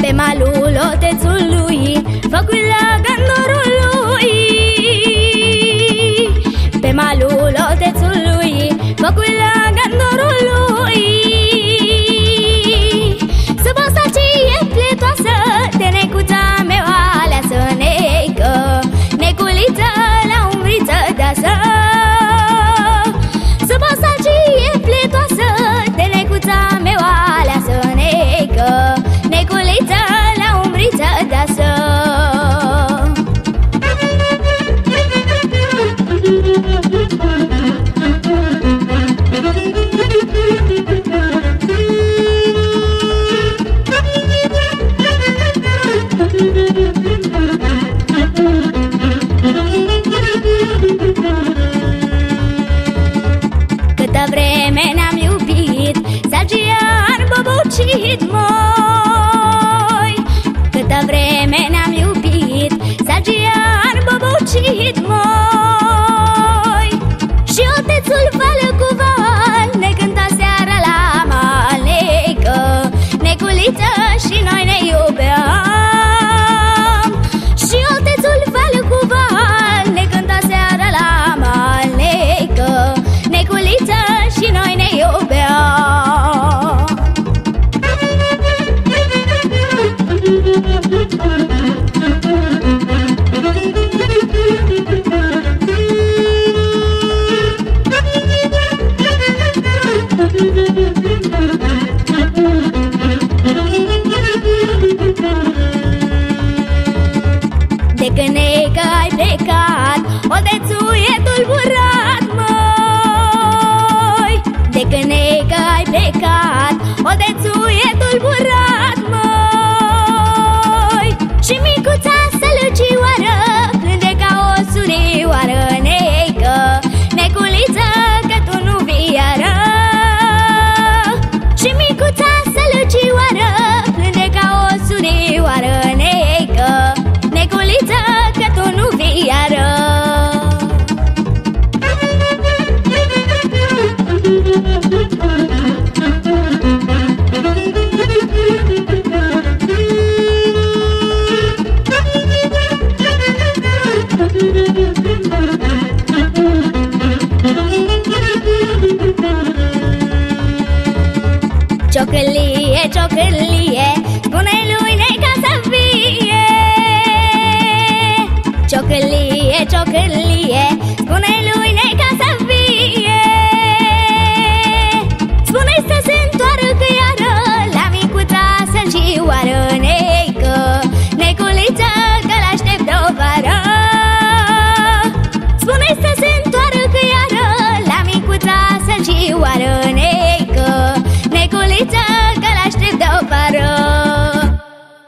Pe malul otețului Făcui la gândurul lui Pe malul casa. Bobucit, moi Câtă vreme ne-am iubit Salgian bobucit, moi Și otețul vală cu val Ne cânta seara la malecă Neculiță și noi ne iubeam De când e că ai plecat Odețul e tulburat, măi De când e că ai plecat Odețul e tulburat, ciocârlie, ciocârlie Spune-i lui Neca să fie. Ciocârlie, ciocârlie Spune-i lui Neca să fie. Spune-i să se întoarcă iară La micuța sălcioară Necă, neculiță că l-aștept o vară. Spune-i să se întoarcă iară La micuța sălcioară